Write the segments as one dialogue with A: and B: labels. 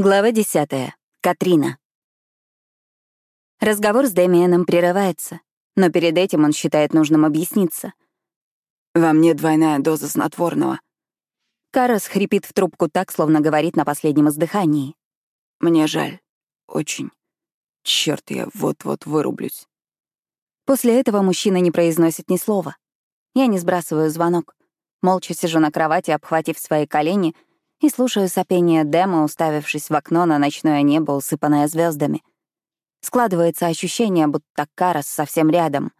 A: Глава 10. Катрина. Разговор с Дэмиеном прерывается, но перед этим он считает нужным объясниться.
B: «Во мне двойная доза снотворного.
A: Карас хрипит в трубку так, словно говорит на последнем издыхании.
B: Мне жаль. Очень. Черт, я вот-вот вырублюсь».
A: После этого мужчина не произносит ни слова. Я не сбрасываю звонок. Молча сижу на кровати, обхватив свои колени — и слушаю сопение Дэма, уставившись в окно на ночное небо, усыпанное звездами. Складывается ощущение, будто Карас совсем рядом.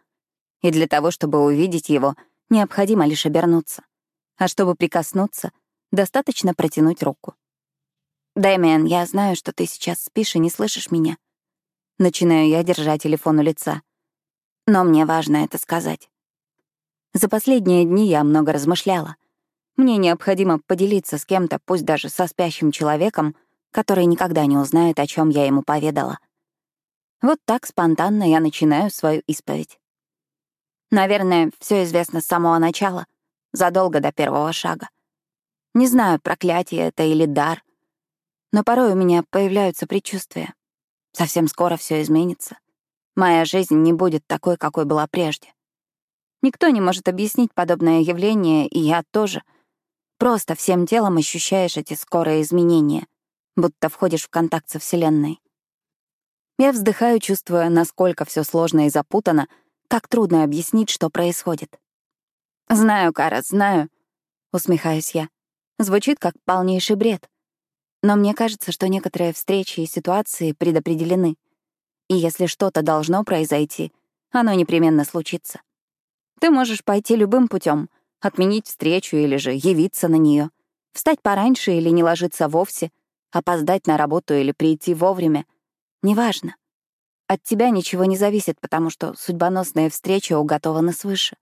A: И для того, чтобы увидеть его, необходимо лишь обернуться. А чтобы прикоснуться, достаточно протянуть руку. «Дэмиан, я знаю, что ты сейчас спишь и не слышишь меня». Начинаю я, держа телефон у лица. Но мне важно это сказать. За последние дни я много размышляла — мне необходимо поделиться с кем-то, пусть даже со спящим человеком, который никогда не узнает, о чем я ему поведала. Вот так спонтанно я начинаю свою исповедь. Наверное, все известно с самого начала, задолго до первого шага. Не знаю, проклятие это или дар, но порой у меня появляются предчувствия. Совсем скоро все изменится. Моя жизнь не будет такой, какой была прежде. Никто не может объяснить подобное явление, и я тоже — Просто всем телом ощущаешь эти скорые изменения, будто входишь в контакт со Вселенной. Я вздыхаю, чувствуя, насколько все сложно и запутано, как трудно объяснить, что происходит. «Знаю, Кара, знаю», — усмехаюсь я. Звучит как полнейший бред. Но мне кажется, что некоторые встречи и ситуации предопределены. И если что-то должно произойти, оно непременно случится. Ты можешь пойти любым путем, отменить встречу или же явиться на нее, встать пораньше или не ложиться вовсе, опоздать на работу или прийти вовремя. Неважно. От тебя ничего не зависит, потому что судьбоносные встречи уготованы свыше.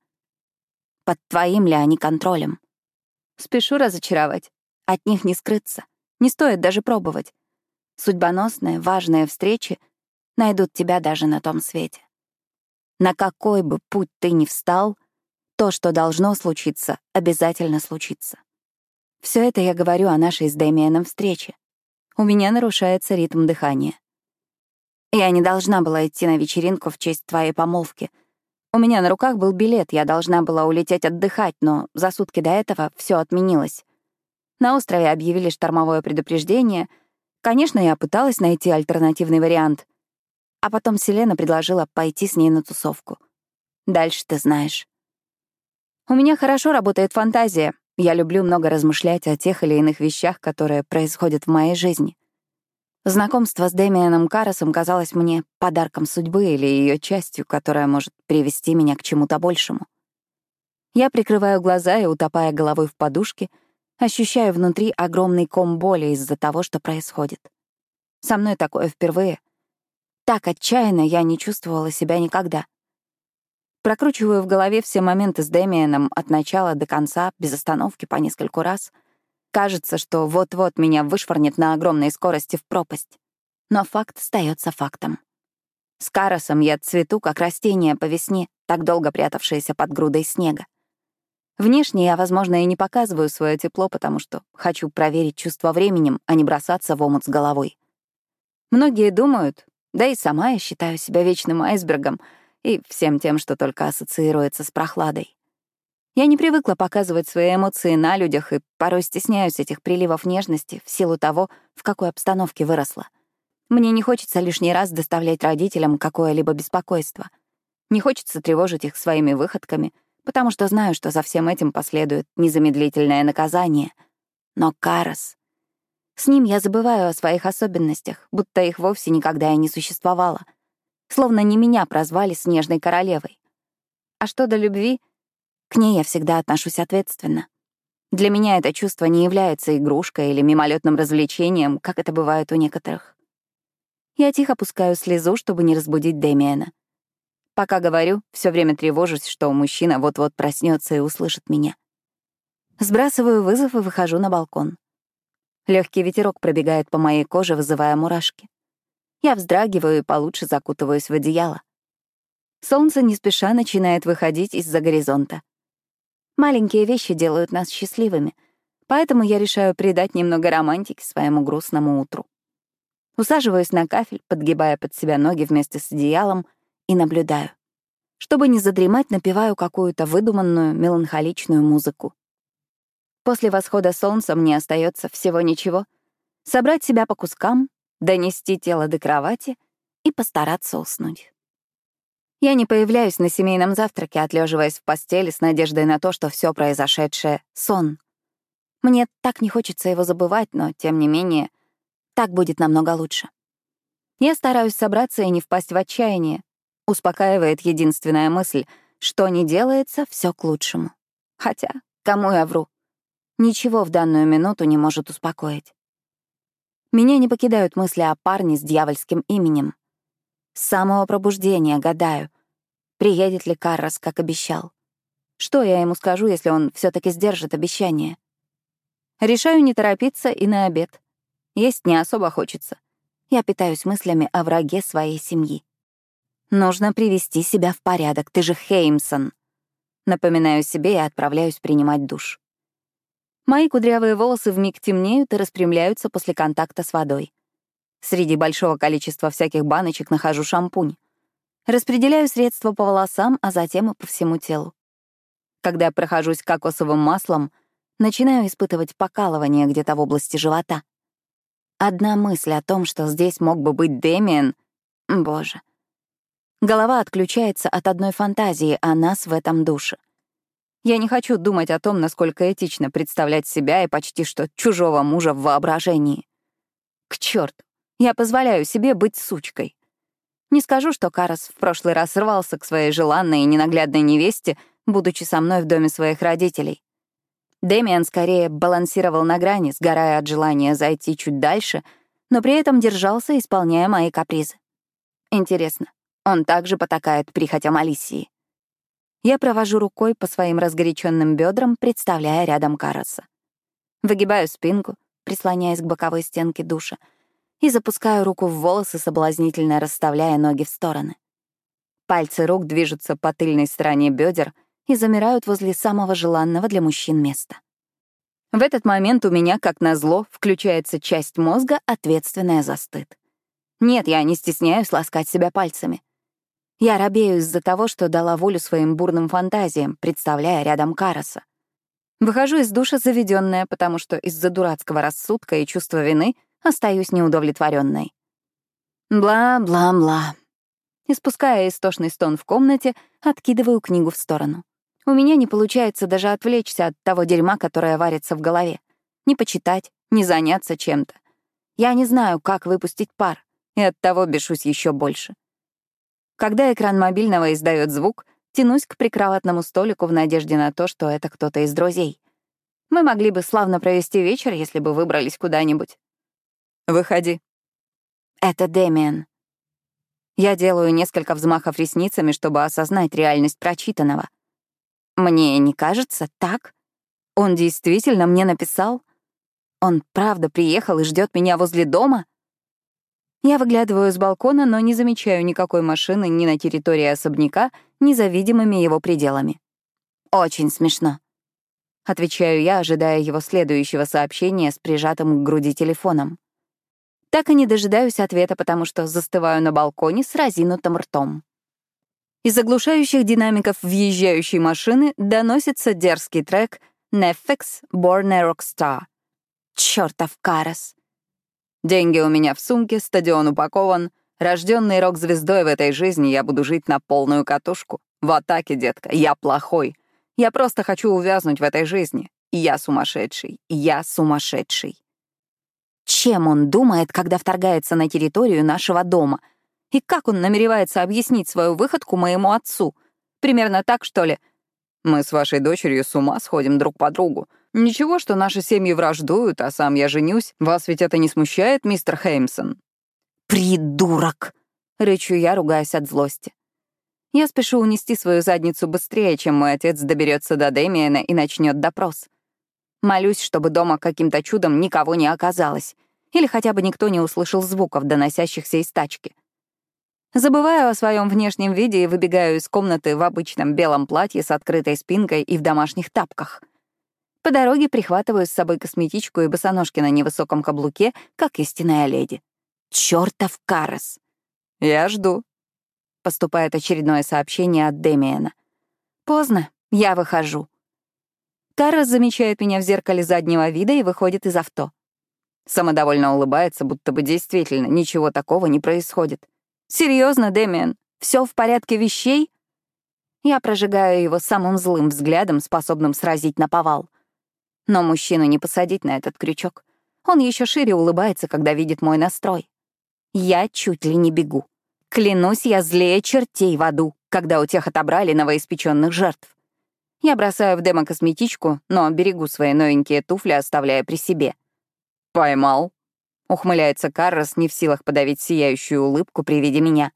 A: Под твоим ли они контролем? Спешу разочаровать. От них не скрыться. Не стоит даже пробовать. Судьбоносные, важные встречи найдут тебя даже на том свете. На какой бы путь ты ни встал — то, что должно случиться, обязательно случится. Все это я говорю о нашей с Дэмианом встрече. У меня нарушается ритм дыхания. Я не должна была идти на вечеринку в честь твоей помолвки. У меня на руках был билет, я должна была улететь отдыхать, но за сутки до этого все отменилось. На острове объявили штормовое предупреждение. Конечно, я пыталась найти альтернативный вариант. А потом Селена предложила пойти с ней на тусовку. Дальше ты знаешь. У меня хорошо работает фантазия. Я люблю много размышлять о тех или иных вещах, которые происходят в моей жизни. Знакомство с Дэмианом Карасом казалось мне подарком судьбы или ее частью, которая может привести меня к чему-то большему. Я прикрываю глаза и, утопая головой в подушке, ощущаю внутри огромный ком боли из-за того, что происходит. Со мной такое впервые. Так отчаянно я не чувствовала себя никогда — Прокручиваю в голове все моменты с Дэмиеном от начала до конца, без остановки по нескольку раз. Кажется, что вот-вот меня вышвырнет на огромной скорости в пропасть. Но факт остается фактом. С Каросом я цвету, как растение по весне, так долго прятавшееся под грудой снега. Внешне я, возможно, и не показываю свое тепло, потому что хочу проверить чувство временем, а не бросаться в омут с головой. Многие думают, да и сама я считаю себя вечным айсбергом — и всем тем, что только ассоциируется с прохладой. Я не привыкла показывать свои эмоции на людях и порой стесняюсь этих приливов нежности в силу того, в какой обстановке выросла. Мне не хочется лишний раз доставлять родителям какое-либо беспокойство. Не хочется тревожить их своими выходками, потому что знаю, что за всем этим последует незамедлительное наказание. Но Карас... С ним я забываю о своих особенностях, будто их вовсе никогда и не существовало — Словно не меня прозвали снежной королевой. А что до любви? К ней я всегда отношусь ответственно. Для меня это чувство не является игрушкой или мимолетным развлечением, как это бывает у некоторых. Я тихо пускаю слезу, чтобы не разбудить Дэмиена. Пока говорю, все время тревожусь, что мужчина вот-вот проснется и услышит меня. Сбрасываю вызов и выхожу на балкон. Легкий ветерок пробегает по моей коже, вызывая мурашки. Я вздрагиваю и получше закутываюсь в одеяло. Солнце не спеша начинает выходить из-за горизонта. Маленькие вещи делают нас счастливыми, поэтому я решаю придать немного романтики своему грустному утру. Усаживаюсь на кафель, подгибая под себя ноги вместе с одеялом, и наблюдаю. Чтобы не задремать, напеваю какую-то выдуманную, меланхоличную музыку. После восхода солнца мне остается всего ничего — собрать себя по кускам, донести тело до кровати и постараться уснуть. Я не появляюсь на семейном завтраке, отлеживаясь в постели с надеждой на то, что все произошедшее — сон. Мне так не хочется его забывать, но, тем не менее, так будет намного лучше. Я стараюсь собраться и не впасть в отчаяние. Успокаивает единственная мысль, что не делается, все к лучшему. Хотя, кому я вру? Ничего в данную минуту не может успокоить. Меня не покидают мысли о парне с дьявольским именем. С самого пробуждения гадаю, приедет ли Каррас, как обещал. Что я ему скажу, если он все таки сдержит обещание? Решаю не торопиться и на обед. Есть не особо хочется. Я питаюсь мыслями о враге своей семьи. Нужно привести себя в порядок, ты же Хеймсон. Напоминаю себе и отправляюсь принимать душ. Мои кудрявые волосы вмиг темнеют и распрямляются после контакта с водой. Среди большого количества всяких баночек нахожу шампунь. Распределяю средства по волосам, а затем и по всему телу. Когда прохожусь кокосовым маслом, начинаю испытывать покалывание где-то в области живота. Одна мысль о том, что здесь мог бы быть Дэмиен, боже. Голова отключается от одной фантазии о нас в этом душе. Я не хочу думать о том, насколько этично представлять себя и почти что чужого мужа в воображении. К черту, я позволяю себе быть сучкой. Не скажу, что Карас в прошлый раз рвался к своей желанной и ненаглядной невесте, будучи со мной в доме своих родителей. Дэмиан скорее балансировал на грани, сгорая от желания зайти чуть дальше, но при этом держался, исполняя мои капризы. Интересно, он также потакает прихотям Алисии? Я провожу рукой по своим разгоряченным бедрам, представляя рядом Караса. Выгибаю спинку, прислоняясь к боковой стенке душа, и запускаю руку в волосы, соблазнительно расставляя ноги в стороны. Пальцы рук движутся по тыльной стороне бедер и замирают возле самого желанного для мужчин места. В этот момент у меня, как назло, включается часть мозга, ответственная за стыд. Нет, я не стесняюсь ласкать себя пальцами. Я робею из-за того, что дала волю своим бурным фантазиям, представляя рядом Караса. Выхожу из душа заведенная, потому что из-за дурацкого рассудка и чувства вины остаюсь неудовлетворенной. Бла-бла-бла. Испуская истошный стон в комнате, откидываю книгу в сторону. У меня не получается даже отвлечься от того дерьма, которое варится в голове. Не почитать, не заняться чем-то. Я не знаю, как выпустить пар, и от того бешусь еще больше. Когда экран мобильного издает звук, тянусь к прикроватному столику в надежде на то, что это кто-то из друзей. Мы могли бы славно провести вечер, если бы выбрались куда-нибудь. Выходи. Это Дэмиан. Я делаю несколько взмахов ресницами, чтобы осознать реальность прочитанного. Мне не кажется так? Он действительно мне написал? Он правда приехал и ждет меня возле дома? Я выглядываю с балкона, но не замечаю никакой машины ни на территории особняка, ни за видимыми его пределами. «Очень смешно», — отвечаю я, ожидая его следующего сообщения с прижатым к груди телефоном. Так и не дожидаюсь ответа, потому что застываю на балконе с разинутым ртом. Из заглушающих динамиков въезжающей машины доносится дерзкий трек «Nefex Born a Rockstar». Чёртов Карас. Деньги у меня в сумке, стадион упакован. Рожденный рок-звездой в этой жизни я буду жить на полную катушку. В атаке, детка, я плохой. Я просто хочу увязнуть в этой жизни. Я сумасшедший. Я сумасшедший. Чем он думает, когда вторгается на территорию нашего дома? И как он намеревается объяснить свою выходку моему отцу? Примерно так, что ли? Мы с вашей дочерью с ума сходим друг по другу. Ничего, что наши семьи враждуют, а сам я женюсь. Вас ведь это не смущает, мистер Хеймсон?» «Придурок!» — рычу я, ругаясь от злости. Я спешу унести свою задницу быстрее, чем мой отец доберется до Дэмиена и начнет допрос. Молюсь, чтобы дома каким-то чудом никого не оказалось, или хотя бы никто не услышал звуков, доносящихся из тачки. Забываю о своем внешнем виде и выбегаю из комнаты в обычном белом платье с открытой спинкой и в домашних тапках — по дороге прихватываю с собой косметичку и босоножки на невысоком каблуке, как истинная леди. чертов Карас.
B: Я жду.
A: Поступает очередное сообщение от Демиена. Поздно, я выхожу. Карас замечает меня в зеркале заднего вида и выходит из авто. Самодовольно улыбается, будто бы действительно ничего такого не происходит. Серьезно, Дэмиан, все в порядке вещей? Я прожигаю его самым злым взглядом, способным сразить на повал. Но мужчину не посадить на этот крючок. Он еще шире улыбается, когда видит мой настрой. Я чуть ли не бегу. Клянусь, я злее чертей в аду, когда у тех отобрали новоиспеченных жертв. Я бросаю в демо косметичку, но берегу свои новенькие туфли, оставляя при себе.
B: «Поймал», —
A: ухмыляется Каррос, не в силах подавить сияющую улыбку при виде меня.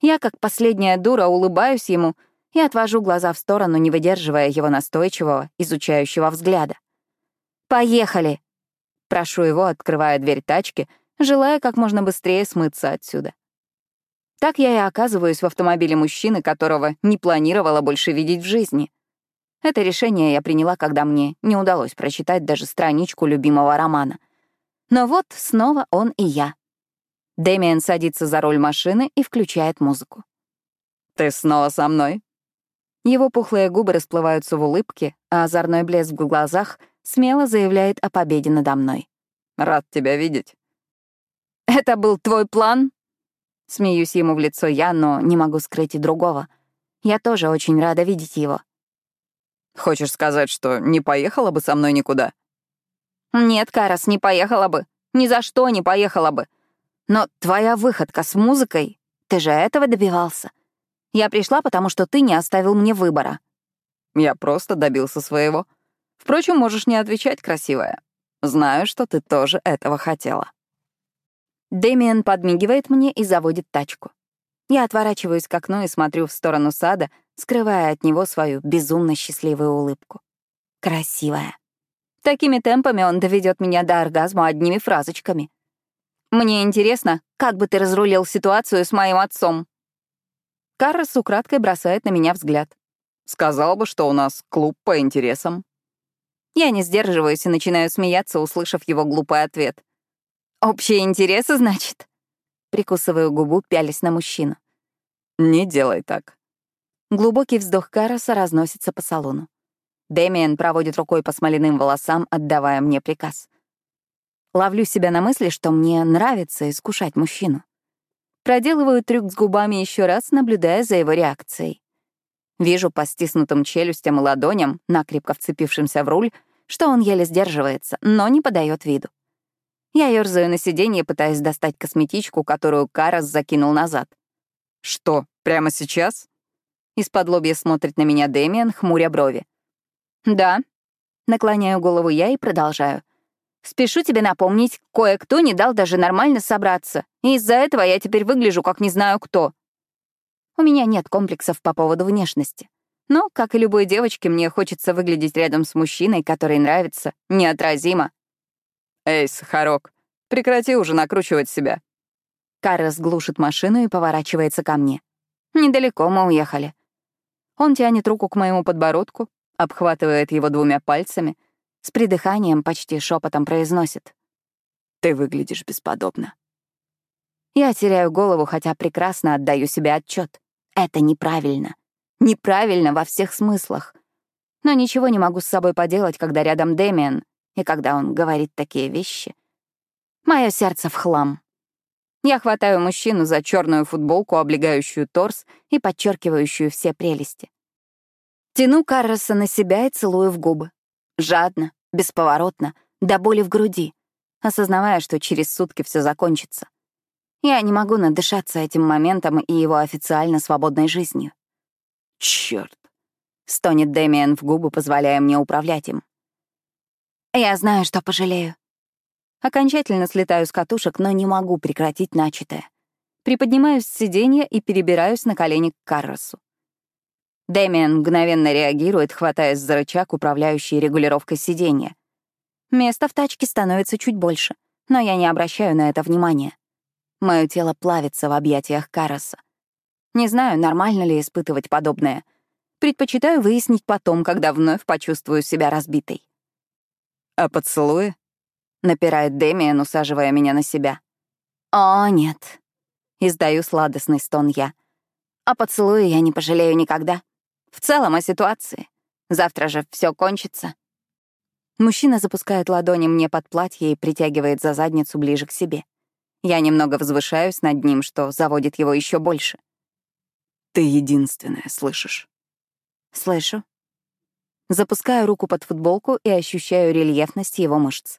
A: Я, как последняя дура, улыбаюсь ему и отвожу глаза в сторону, не выдерживая его настойчивого, изучающего взгляда. «Поехали!» Прошу его, открывая дверь тачки, желая как можно быстрее смыться отсюда. Так я и оказываюсь в автомобиле мужчины, которого не планировала больше видеть в жизни. Это решение я приняла, когда мне не удалось прочитать даже страничку любимого романа. Но вот снова он и я. Дэмиен садится за руль машины и включает музыку.
B: «Ты снова со мной?»
A: Его пухлые губы расплываются в улыбке, а озорной блеск в глазах смело заявляет о победе надо мной.
B: «Рад тебя видеть».
A: «Это был твой план?» Смеюсь ему в лицо я, но не могу скрыть и другого. Я тоже очень рада видеть его.
B: «Хочешь сказать, что не поехала бы со мной никуда?»
A: «Нет, Карас, не поехала бы. Ни за что не поехала бы. Но твоя выходка с музыкой, ты же этого добивался. Я пришла, потому что ты не оставил мне выбора».
B: «Я просто добился своего. Впрочем, можешь не отвечать, красивая. Знаю, что ты тоже этого хотела».
A: Дэмиен подмигивает мне и заводит тачку. Я отворачиваюсь к окну и смотрю в сторону сада, скрывая от него свою безумно счастливую улыбку. Красивая. Такими темпами он доведет меня до оргазма одними фразочками. Мне интересно, как бы ты разрулил ситуацию с моим отцом. Каррес украдкой бросает на меня взгляд.
B: Сказал бы, что у нас клуб по интересам.
A: Я не сдерживаюсь и начинаю смеяться, услышав его глупый ответ. «Общие интересы, значит?» Прикусываю губу, пялясь на мужчину.
B: «Не делай так».
A: Глубокий вздох Караса разносится по салону. Дэмиен проводит рукой по смоляным волосам, отдавая мне приказ. Ловлю себя на мысли, что мне нравится искушать мужчину. Проделываю трюк с губами еще раз, наблюдая за его реакцией. Вижу по стиснутым челюстям и ладоням, накрепко вцепившимся в руль, что он еле сдерживается, но не подает виду. Я ёрзаю на сиденье, пытаясь достать косметичку, которую Карас закинул назад.
B: «Что, прямо сейчас?»
A: Из-под лобья смотрит на меня Дэмиан, хмуря брови. «Да». Наклоняю голову я и продолжаю. «Спешу тебе напомнить, кое-кто не дал даже нормально собраться, и из-за этого я теперь выгляжу как не знаю кто. У меня нет комплексов по поводу внешности. Но, как и любой девочке, мне хочется выглядеть рядом с мужчиной, который нравится, неотразимо,
B: «Эй, Сахарок, прекрати уже накручивать себя».
A: Каррес глушит машину и поворачивается ко мне. Недалеко мы уехали. Он тянет руку к моему подбородку, обхватывает его двумя пальцами, с придыханием почти шепотом произносит.
B: «Ты выглядишь бесподобно».
A: Я теряю голову, хотя прекрасно отдаю себе отчет. Это неправильно. Неправильно во всех смыслах. Но ничего не могу с собой поделать, когда рядом Дэмиан, и когда он говорит такие вещи, мое сердце в хлам. Я хватаю мужчину за черную футболку, облегающую торс и подчеркивающую все прелести. Тяну Карроса на себя и целую в губы. Жадно, бесповоротно, до боли в груди, осознавая, что через сутки все закончится. Я не могу надышаться этим моментом и его официально свободной жизнью.
B: Черт!
A: стонет Дэмиан в губы, позволяя мне управлять им. Я знаю, что пожалею. Окончательно слетаю с катушек, но не могу прекратить начатое. Приподнимаюсь с сиденья и перебираюсь на колени к Карросу. Дэмиан мгновенно реагирует, хватаясь за рычаг, управляющий регулировкой сиденья. Места в тачке становится чуть больше, но я не обращаю на это внимания. Мое тело плавится в объятиях Карроса. Не знаю, нормально ли испытывать подобное. Предпочитаю выяснить потом, когда вновь почувствую себя разбитой.
B: «А поцелуи?»
A: — напирает Дэмиан, усаживая меня на себя. О, нет. Издаю сладостный стон я. О поцелуе я не пожалею никогда. В целом о ситуации. Завтра же все кончится. Мужчина запускает ладони мне под платье и притягивает за задницу ближе к себе. Я немного возвышаюсь над ним, что заводит его еще больше.
B: Ты единственная, слышишь?
A: Слышу. Запускаю руку под футболку и ощущаю рельефность его мышц.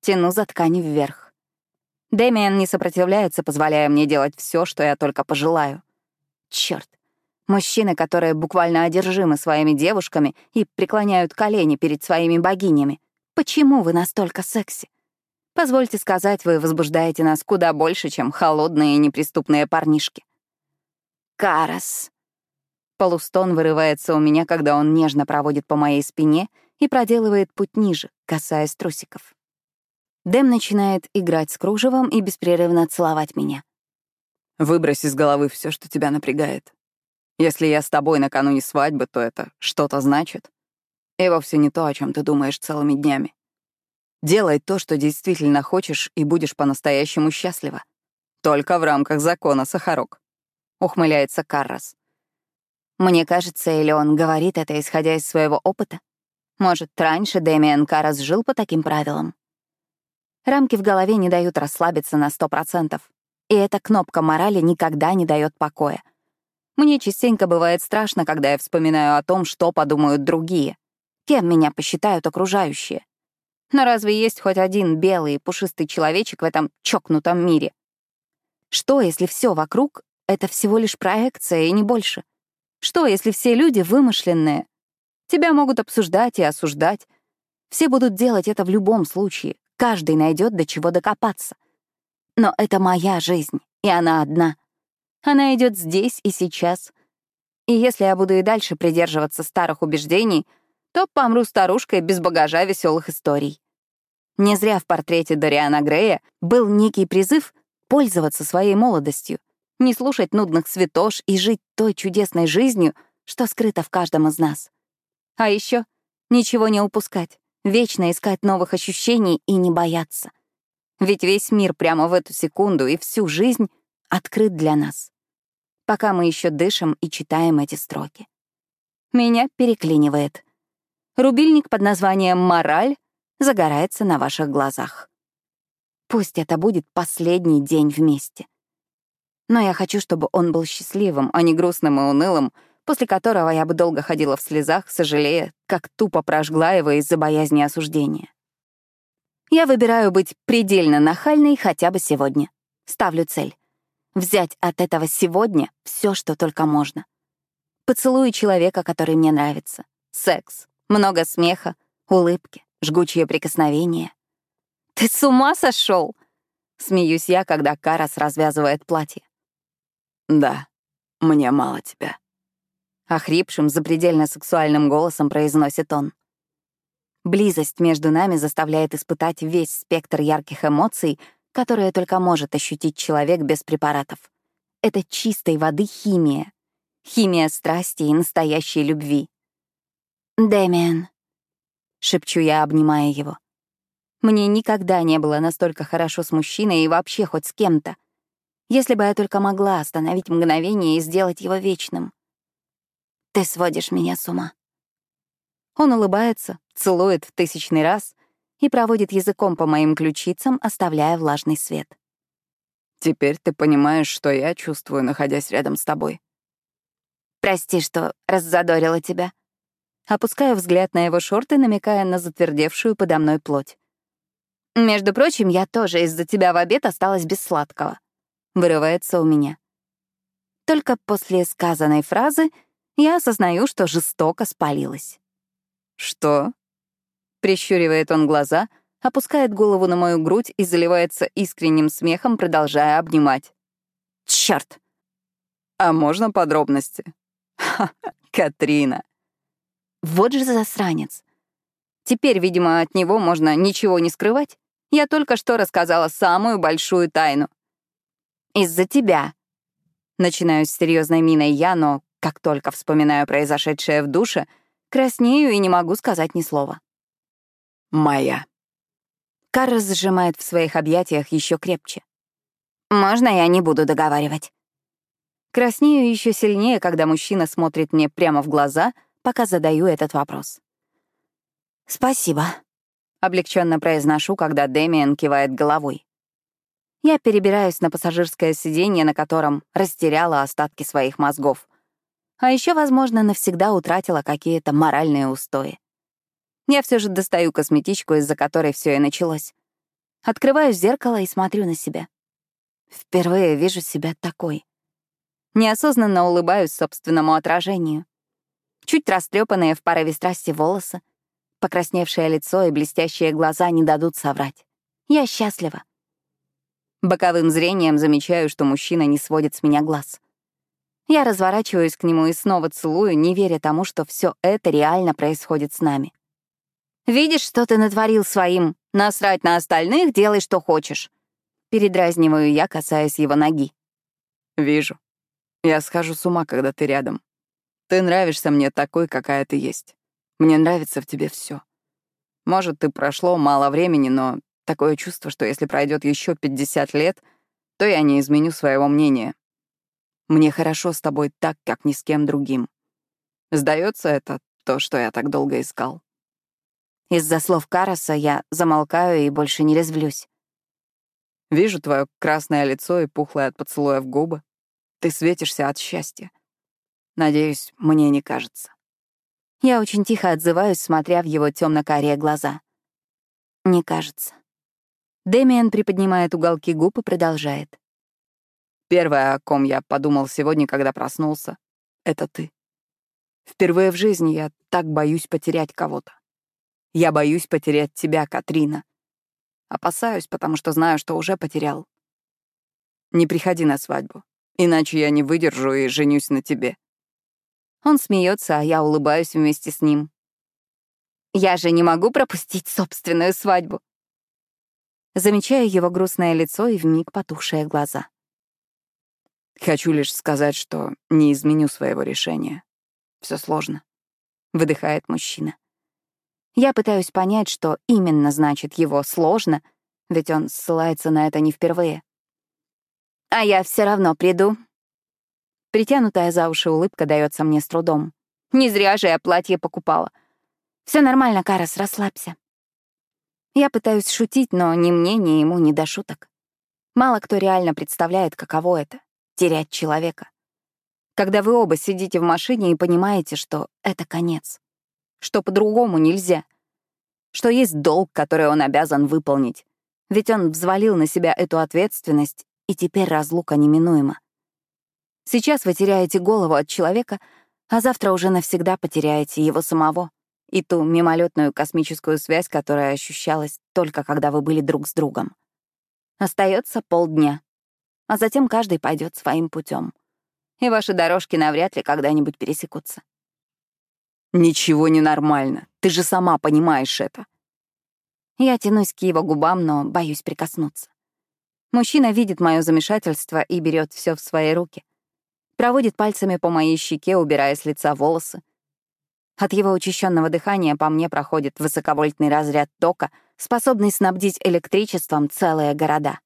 A: Тяну за ткань вверх. Дэмиан не сопротивляется, позволяя мне делать все, что я только пожелаю. Черт, Мужчины, которые буквально одержимы своими девушками и преклоняют колени перед своими богинями. Почему вы настолько секси? Позвольте сказать, вы возбуждаете нас куда больше, чем холодные и неприступные парнишки. Карас. Полустон вырывается у меня, когда он нежно проводит по моей спине и проделывает путь ниже, касаясь трусиков. Дэм начинает играть с кружевом и беспрерывно целовать меня.
B: Выбрось из головы все, что тебя напрягает. Если я с тобой накануне свадьбы, то это что-то значит. И вовсе не то, о чем ты думаешь целыми днями. Делай то, что действительно хочешь, и будешь по-настоящему счастлива. Только в рамках закона, Сахарок. Ухмыляется Каррас.
A: Мне кажется, или он говорит это, исходя из своего опыта. Может, раньше Дэмиан Каррас жил по таким правилам. Рамки в голове не дают расслабиться на сто процентов. И эта кнопка морали никогда не дает покоя — мне частенько бывает страшно, когда я вспоминаю о том, что подумают другие. Кем меня посчитают окружающие. Но разве есть хоть один белый пушистый человечек в этом чокнутом мире? Что, если все вокруг — это всего лишь проекция и не больше? Что, если все люди вымышленные? Тебя могут обсуждать и осуждать. Все будут делать это в любом случае. Каждый найдет до чего докопаться. Но это моя жизнь, и она одна — она идет здесь и сейчас. И если я буду и дальше придерживаться старых убеждений, то помру старушкой без багажа веселых историй. Не зря в портрете Дориана Грея был некий призыв пользоваться своей молодостью, не слушать нудных святош и жить той чудесной жизнью, что скрыто в каждом из нас. А еще ничего не упускать, вечно искать новых ощущений и не бояться. Ведь весь мир прямо в эту секунду и всю жизнь открыт для нас пока мы еще дышим и читаем эти строки. Меня переклинивает. Рубильник под названием «Мораль» загорается на ваших глазах. Пусть это будет последний день вместе. Но я хочу, чтобы он был счастливым, а не грустным и унылым, после которого я бы долго ходила в слезах, сожалея, как тупо прожгла его из-за боязни осуждения. Я выбираю быть предельно нахальной хотя бы сегодня. Ставлю цель Взять от этого сегодня все, что только можно. Поцелуй человека, который мне нравится. Секс, много смеха, улыбки, жгучие прикосновения. «Ты с ума сошел? Смеюсь я, когда Карас развязывает платье.
B: «Да, мне мало тебя», —
A: охрипшим, запредельно сексуальным голосом произносит он. Близость между нами заставляет испытать весь спектр ярких эмоций — которое только может ощутить человек без препаратов. Это чистой воды химия. Химия страсти и настоящей любви. «Дэмиан», — шепчу я, обнимая его. Мне никогда не было настолько хорошо с мужчиной и вообще хоть с кем-то. Если бы я только могла остановить мгновение и сделать его вечным. Ты сводишь меня с ума. Он улыбается, целует в тысячный раз — и проводит языком по моим ключицам, оставляя влажный свет.
B: «Теперь ты понимаешь, что я чувствую, находясь рядом с тобой».
A: «Прости, что раззадорила тебя». Опускаю взгляд на его шорты, намекая на затвердевшую подо мной плоть. «Между прочим, я тоже из-за тебя в обед осталась без сладкого». Вырывается у меня. Только после сказанной фразы я осознаю, что жестоко спалилась.
B: «Что?»
A: Прищуривает он глаза, опускает голову на мою грудь и заливается искренним смехом, продолжая обнимать. Черт!
B: А можно подробности? Ха, Катрина.
A: Вот же засранец. Теперь, видимо, от него можно ничего не скрывать. Я только что рассказала самую большую тайну. Из-за тебя. Начинаю с серьезной миной я, но как только вспоминаю произошедшее в душе, краснею и не могу сказать ни слова.
B: Моя.
A: Карра зажимает в своих объятиях еще крепче. Можно я не буду договаривать?
B: Краснею еще сильнее, когда мужчина смотрит мне прямо в глаза, пока задаю этот вопрос.
A: «Спасибо», — облегченно произношу, когда Дэмиен кивает головой. Я перебираюсь на пассажирское сиденье, на котором растеряла остатки своих мозгов. А еще, возможно, навсегда утратила какие-то моральные устои. Я все же достаю косметичку, из-за которой все и началось. Открываю зеркало и смотрю на себя. Впервые вижу себя такой. Неосознанно улыбаюсь собственному отражению. Чуть растрепанные в порыве страсти волосы, покрасневшее лицо и блестящие глаза не дадут соврать. Я счастлива. Боковым зрением замечаю, что мужчина не сводит с меня глаз. Я разворачиваюсь к нему и снова целую, не веря тому, что все это реально происходит с нами. «Видишь, что ты натворил своим? Насрать на остальных, делай, что хочешь». Передразниваю я, касаясь его ноги.
B: «Вижу. Я схожу с ума, когда ты рядом. Ты нравишься мне такой, какая ты есть. Мне нравится в тебе все. Может, ты прошло мало времени, но Такое чувство, что если пройдет еще 50 лет, то я не изменю своего мнения. Мне хорошо с тобой так, как ни с кем другим. Сдается это то, что я так долго искал.
A: Из-за слов Караса я замолкаю и больше не резвлюсь.
B: Вижу твое красное лицо и пухлое от поцелуя в губы. Ты светишься от счастья. Надеюсь, мне не кажется.
A: Я очень тихо отзываюсь, смотря в его темно карие глаза. Не кажется. Дэмиан приподнимает уголки губ и продолжает.
B: «Первое, о ком я подумал сегодня, когда проснулся, — это ты. Впервые в жизни я так боюсь потерять кого-то. Я боюсь потерять тебя, Катрина. Опасаюсь, потому что знаю, что уже потерял. Не приходи на свадьбу, иначе я не выдержу и женюсь на тебе».
A: Он смеется, а я улыбаюсь вместе с ним. «Я же не могу пропустить собственную свадьбу», замечая его грустное лицо и вмиг потухшие глаза.
B: «Хочу лишь сказать, что не изменю своего решения. Все сложно», — выдыхает мужчина.
A: Я пытаюсь понять, что именно значит его «сложно», ведь он ссылается на это не впервые. «А я все равно приду». Притянутая за уши улыбка дается мне с трудом. Не зря же я платье покупала. Все нормально, Карас, расслабься. Я пытаюсь шутить, но ни мне, ни ему не до шуток. Мало кто реально представляет, каково это — терять человека. Когда вы оба сидите в машине и понимаете, что это конец, что по-другому нельзя, что есть долг, который он обязан выполнить, ведь он взвалил на себя эту ответственность, и теперь разлука неминуема. Сейчас вы теряете голову от человека, а завтра уже навсегда потеряете его самого и ту мимолетную космическую связь, которая ощущалась только когда вы были друг с другом. Остается полдня, а затем каждый пойдет своим путем, и ваши дорожки навряд ли когда-нибудь пересекутся.
B: «Ничего не нормально, ты же сама понимаешь это».
A: Я тянусь к его губам, но боюсь прикоснуться. Мужчина видит мое замешательство и берет все в свои руки. Проводит пальцами по моей щеке, убирая с лица волосы, от его учащенного дыхания по мне проходит высоковольтный разряд тока, способный снабдить электричеством целые города.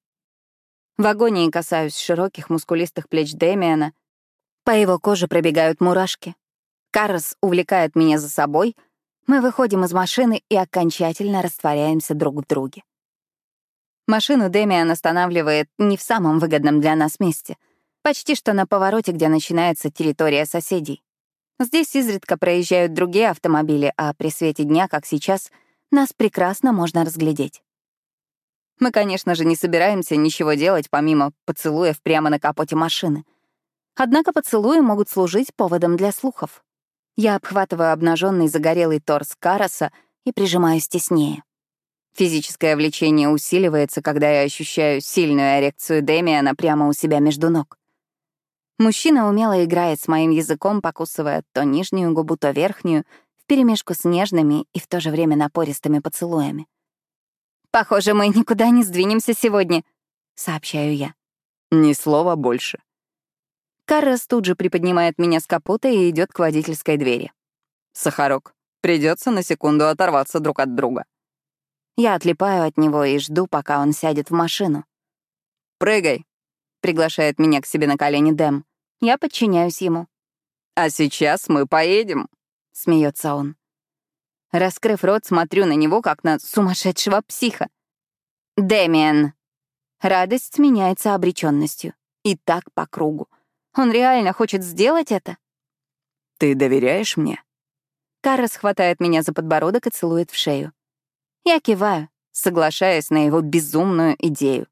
A: В агонии касаюсь широких мускулистых плеч Дэмиана. По его коже пробегают мурашки. Каррес увлекает меня за собой. Мы выходим из машины и окончательно растворяемся друг в друге. Машину Дэмиан останавливает не в самом выгодном для нас месте. Почти что на повороте, где начинается территория соседей. Здесь изредка проезжают другие автомобили, а при свете дня, как сейчас, нас прекрасно можно разглядеть. Мы, конечно же, не собираемся ничего делать, помимо поцелуев прямо на капоте машины. Однако поцелуи могут служить поводом для слухов. Я обхватываю обнаженный загорелый торс Караса и прижимаюсь теснее. Физическое влечение усиливается, когда я ощущаю сильную эрекцию Демиана прямо у себя между ног. Мужчина умело играет с моим языком, покусывая то нижнюю губу, то верхнюю, вперемешку с нежными и в то же время напористыми поцелуями. «Похоже, мы никуда не сдвинемся сегодня», — сообщаю я.
B: «Ни слова больше».
A: Каррес тут же приподнимает меня с капота и идет к водительской двери.
B: «Сахарок, придется на секунду оторваться друг от друга».
A: Я отлипаю от него и жду, пока он сядет в машину.
B: «Прыгай», —
A: приглашает меня к себе на колени Дэм. Я подчиняюсь ему.
B: «А сейчас мы поедем», — смеется он.
A: Раскрыв рот, смотрю на него, как на сумасшедшего психа. «Дэмиан!» Радость меняется обреченностью. И так по кругу. Он реально хочет сделать это?
B: «Ты доверяешь мне?»
A: Каррес хватает меня за подбородок и целует в шею. Я киваю, соглашаясь на его безумную идею.